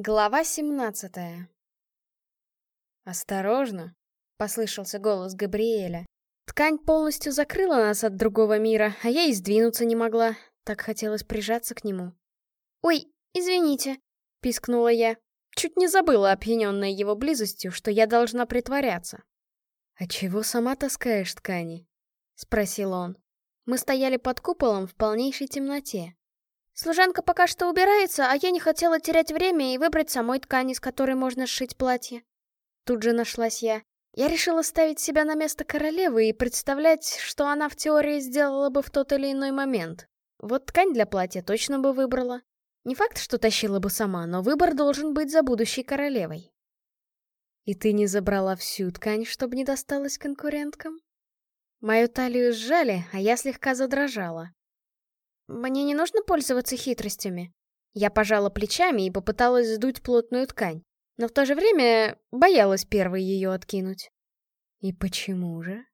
Глава семнадцатая «Осторожно!» — послышался голос Габриэля. Ткань полностью закрыла нас от другого мира, а я и сдвинуться не могла. Так хотелось прижаться к нему. «Ой, извините!» — пискнула я. Чуть не забыла, опьяненная его близостью, что я должна притворяться. «А чего сама таскаешь ткани?» — спросил он. Мы стояли под куполом в полнейшей темноте. Служанка пока что убирается, а я не хотела терять время и выбрать самой ткань, из которой можно сшить платье. Тут же нашлась я. Я решила ставить себя на место королевы и представлять, что она в теории сделала бы в тот или иной момент. Вот ткань для платья точно бы выбрала. Не факт, что тащила бы сама, но выбор должен быть за будущей королевой. И ты не забрала всю ткань, чтобы не досталась конкуренткам? Мою талию сжали, а я слегка задрожала. Мне не нужно пользоваться хитростями. Я пожала плечами и попыталась сдуть плотную ткань, но в то же время боялась первой ее откинуть. И почему же?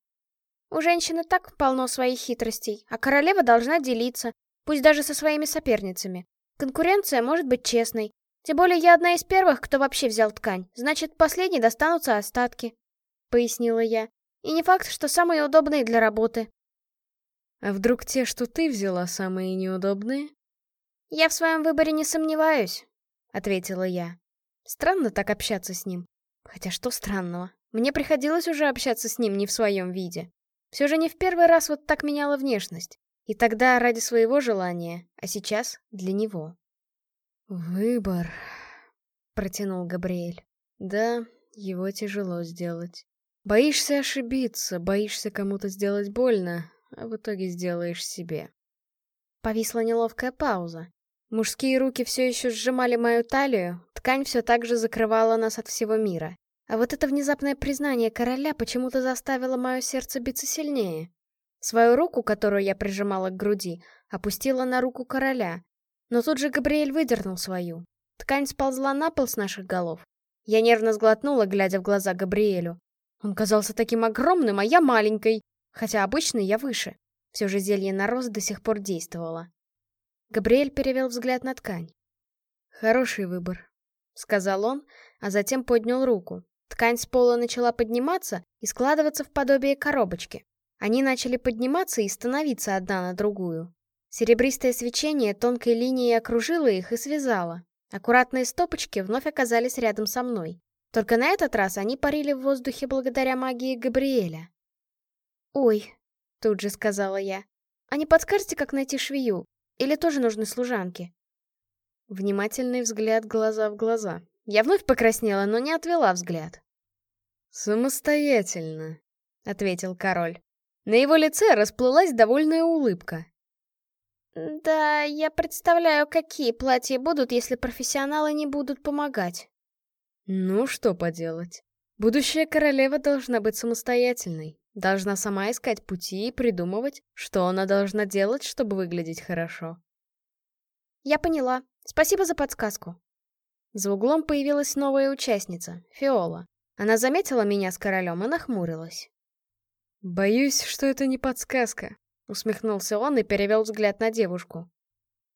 У женщины так полно своих хитростей, а королева должна делиться, пусть даже со своими соперницами. Конкуренция может быть честной. Тем более я одна из первых, кто вообще взял ткань, значит, последней достанутся остатки. Пояснила я. И не факт, что самые удобные для работы. А вдруг те, что ты взяла, самые неудобные? Я в своем выборе не сомневаюсь, ответила я. Странно так общаться с ним. Хотя что странного? Мне приходилось уже общаться с ним не в своем виде. Все же не в первый раз вот так меняла внешность. И тогда ради своего желания, а сейчас для него. «Выбор», — протянул Габриэль. «Да, его тяжело сделать. Боишься ошибиться, боишься кому-то сделать больно, а в итоге сделаешь себе. Повисла неловкая пауза. Мужские руки все еще сжимали мою талию, ткань все так же закрывала нас от всего мира. А вот это внезапное признание короля почему-то заставило мое сердце биться сильнее. Свою руку, которую я прижимала к груди, опустила на руку короля. Но тут же Габриэль выдернул свою. Ткань сползла на пол с наших голов. Я нервно сглотнула, глядя в глаза Габриэлю. Он казался таким огромным, а я маленькой. Хотя обычно я выше. Все же зелье на рост до сих пор действовало. Габриэль перевел взгляд на ткань. «Хороший выбор», — сказал он, а затем поднял руку. Ткань с пола начала подниматься и складываться в подобие коробочки. Они начали подниматься и становиться одна на другую. Серебристое свечение тонкой линией окружило их и связало. Аккуратные стопочки вновь оказались рядом со мной. Только на этот раз они парили в воздухе благодаря магии Габриэля. «Ой», — тут же сказала я, — «а не подскажете, как найти швею? Или тоже нужны служанки?» Внимательный взгляд глаза в глаза. Я вновь покраснела, но не отвела взгляд. «Самостоятельно», — ответил король. На его лице расплылась довольная улыбка. «Да, я представляю, какие платья будут, если профессионалы не будут помогать». «Ну, что поделать. Будущая королева должна быть самостоятельной. Должна сама искать пути и придумывать, что она должна делать, чтобы выглядеть хорошо. Я поняла. Спасибо за подсказку. За углом появилась новая участница, Фиола. Она заметила меня с королем и нахмурилась. «Боюсь, что это не подсказка», — усмехнулся он и перевел взгляд на девушку.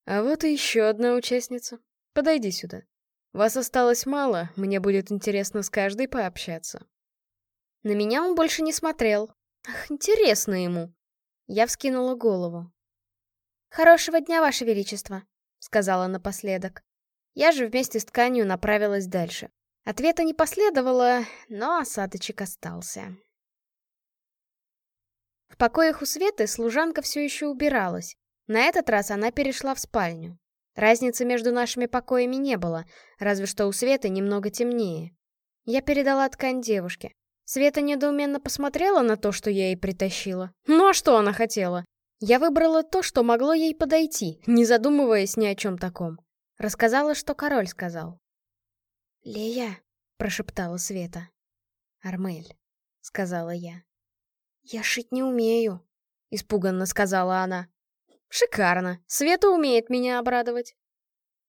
«А вот и еще одна участница. Подойди сюда. Вас осталось мало, мне будет интересно с каждой пообщаться». На меня он больше не смотрел. Ах, интересно ему. Я вскинула голову. «Хорошего дня, Ваше Величество», — сказала напоследок. Я же вместе с тканью направилась дальше. Ответа не последовало, но осадочек остался. В покоях у Светы служанка все еще убиралась. На этот раз она перешла в спальню. Разницы между нашими покоями не было, разве что у Светы немного темнее. Я передала ткань девушке. Света недоуменно посмотрела на то, что я ей притащила. Ну а что она хотела? Я выбрала то, что могло ей подойти, не задумываясь ни о чем таком. Рассказала, что король сказал. «Лея», — прошептала Света. «Армель», — сказала я. «Я шить не умею», — испуганно сказала она. «Шикарно. Света умеет меня обрадовать».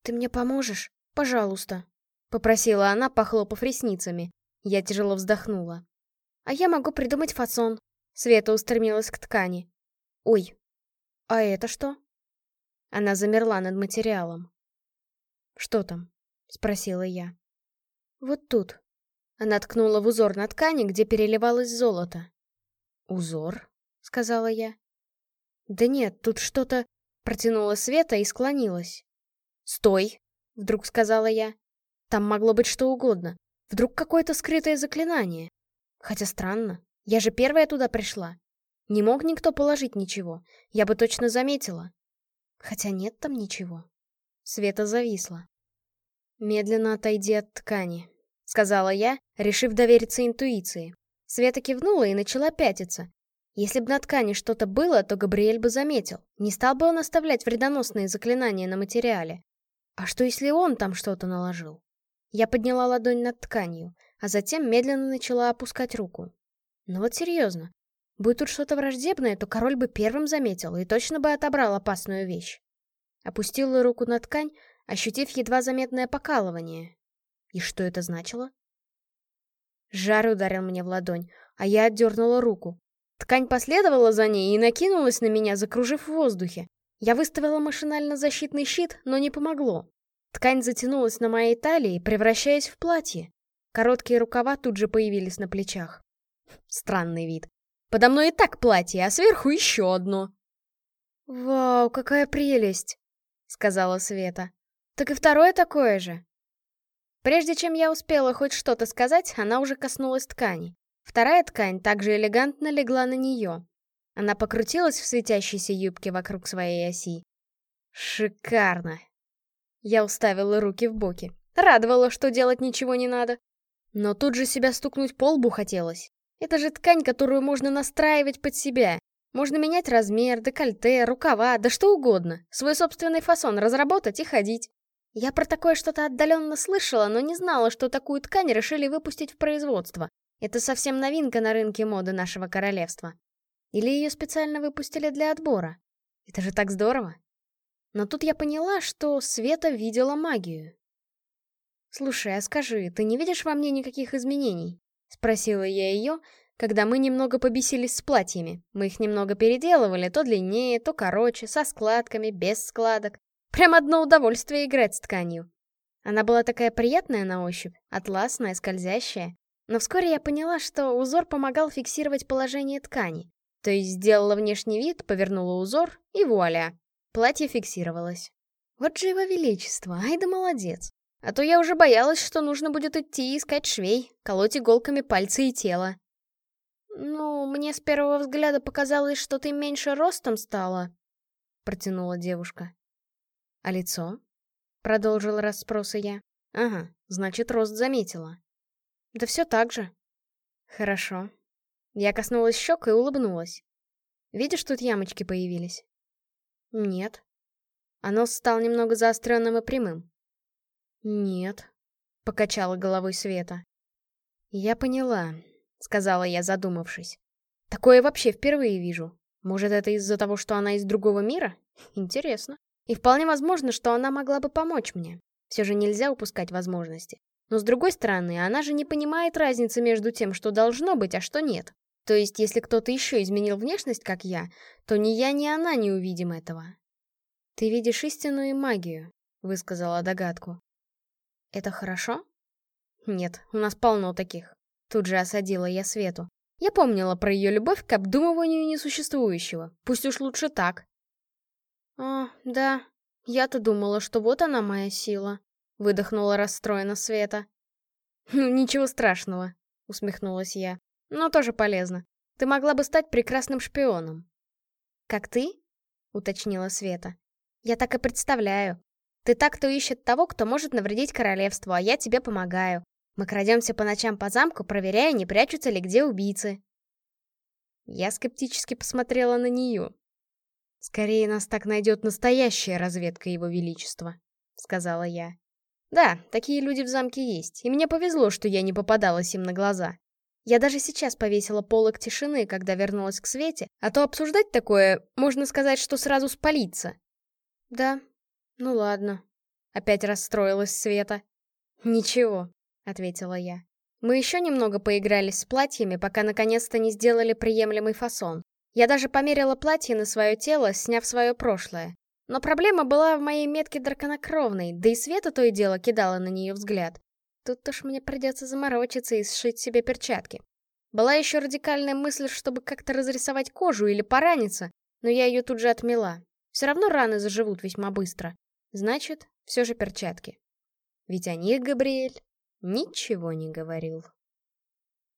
«Ты мне поможешь? Пожалуйста», — попросила она, похлопав ресницами. Я тяжело вздохнула. А я могу придумать фасон. Света устремилась к ткани. Ой, а это что? Она замерла над материалом. Что там? спросила я. Вот тут. Она ткнула в узор на ткани, где переливалось золото. «Узор?» — сказала я. «Да нет, тут что-то...» — протянула Света и склонилась. «Стой!» — вдруг сказала я. «Там могло быть что угодно. Вдруг какое-то скрытое заклинание. Хотя странно, я же первая туда пришла. Не мог никто положить ничего, я бы точно заметила. Хотя нет там ничего». Света зависла. «Медленно отойди от ткани», — сказала я, решив довериться интуиции. Света кивнула и начала пятиться. Если бы на ткани что-то было, то Габриэль бы заметил. Не стал бы он оставлять вредоносные заклинания на материале. А что если он там что-то наложил? Я подняла ладонь над тканью, а затем медленно начала опускать руку. Ну вот серьезно. Будь тут что-то враждебное, то король бы первым заметил и точно бы отобрал опасную вещь. Опустила руку на ткань, ощутив едва заметное покалывание. И что это значило? Жар ударил мне в ладонь, а я отдернула руку. Ткань последовала за ней и накинулась на меня, закружив в воздухе. Я выставила машинально защитный щит, но не помогло. Ткань затянулась на моей талии, превращаясь в платье. Короткие рукава тут же появились на плечах. Странный вид. Подо мной и так платье, а сверху еще одно. «Вау, какая прелесть!» — сказала Света. Так и второе такое же. Прежде чем я успела хоть что-то сказать, она уже коснулась ткани. Вторая ткань также элегантно легла на нее. Она покрутилась в светящейся юбке вокруг своей оси. Шикарно. Я уставила руки в боки. Радовало, что делать ничего не надо. Но тут же себя стукнуть по лбу хотелось. Это же ткань, которую можно настраивать под себя. Можно менять размер, декольте, рукава, да что угодно. Свой собственный фасон разработать и ходить. Я про такое что-то отдаленно слышала, но не знала, что такую ткань решили выпустить в производство. Это совсем новинка на рынке моды нашего королевства. Или ее специально выпустили для отбора. Это же так здорово. Но тут я поняла, что Света видела магию. «Слушай, а скажи, ты не видишь во мне никаких изменений?» Спросила я ее, когда мы немного побесились с платьями. Мы их немного переделывали, то длиннее, то короче, со складками, без складок. Прям одно удовольствие играть с тканью. Она была такая приятная на ощупь, атласная, скользящая. Но вскоре я поняла, что узор помогал фиксировать положение ткани. То есть сделала внешний вид, повернула узор, и вуаля. Платье фиксировалось. Вот же его величество, ай да молодец. А то я уже боялась, что нужно будет идти искать швей, колоть иголками пальцы и тело. «Ну, мне с первого взгляда показалось, что ты меньше ростом стала», — протянула девушка. «А лицо?» — продолжил расспросы я. «Ага, значит, рост заметила». «Да все так же». «Хорошо». Я коснулась щек и улыбнулась. «Видишь, тут ямочки появились?» «Нет». А нос стал немного заостренным и прямым. «Нет», — покачала головой Света. «Я поняла», — сказала я, задумавшись. «Такое вообще впервые вижу. Может, это из-за того, что она из другого мира? Интересно». И вполне возможно, что она могла бы помочь мне. Все же нельзя упускать возможности. Но с другой стороны, она же не понимает разницы между тем, что должно быть, а что нет. То есть, если кто-то еще изменил внешность, как я, то ни я, ни она не увидим этого. «Ты видишь истинную магию», — высказала догадку. «Это хорошо?» «Нет, у нас полно таких». Тут же осадила я Свету. Я помнила про ее любовь к обдумыванию несуществующего. Пусть уж лучше так. «А, да, я-то думала, что вот она моя сила», — выдохнула расстроена Света. «Ну, ничего страшного», — усмехнулась я. «Но тоже полезно. Ты могла бы стать прекрасным шпионом». «Как ты?» — уточнила Света. «Я так и представляю. Ты так, кто ищет того, кто может навредить королевству, а я тебе помогаю. Мы крадемся по ночам по замку, проверяя, не прячутся ли где убийцы». Я скептически посмотрела на нее. «Скорее нас так найдет настоящая разведка Его Величества», — сказала я. «Да, такие люди в замке есть, и мне повезло, что я не попадалась им на глаза. Я даже сейчас повесила полок тишины, когда вернулась к Свете, а то обсуждать такое, можно сказать, что сразу спалиться». «Да, ну ладно», — опять расстроилась Света. «Ничего», — ответила я. Мы еще немного поигрались с платьями, пока наконец-то не сделали приемлемый фасон. Я даже померила платье на свое тело, сняв свое прошлое. Но проблема была в моей метке драконокровной, да и Света то и дело кидала на нее взгляд. Тут уж мне придется заморочиться и сшить себе перчатки. Была еще радикальная мысль, чтобы как-то разрисовать кожу или пораниться, но я ее тут же отмела. Все равно раны заживут весьма быстро. Значит, все же перчатки. Ведь о них Габриэль ничего не говорил.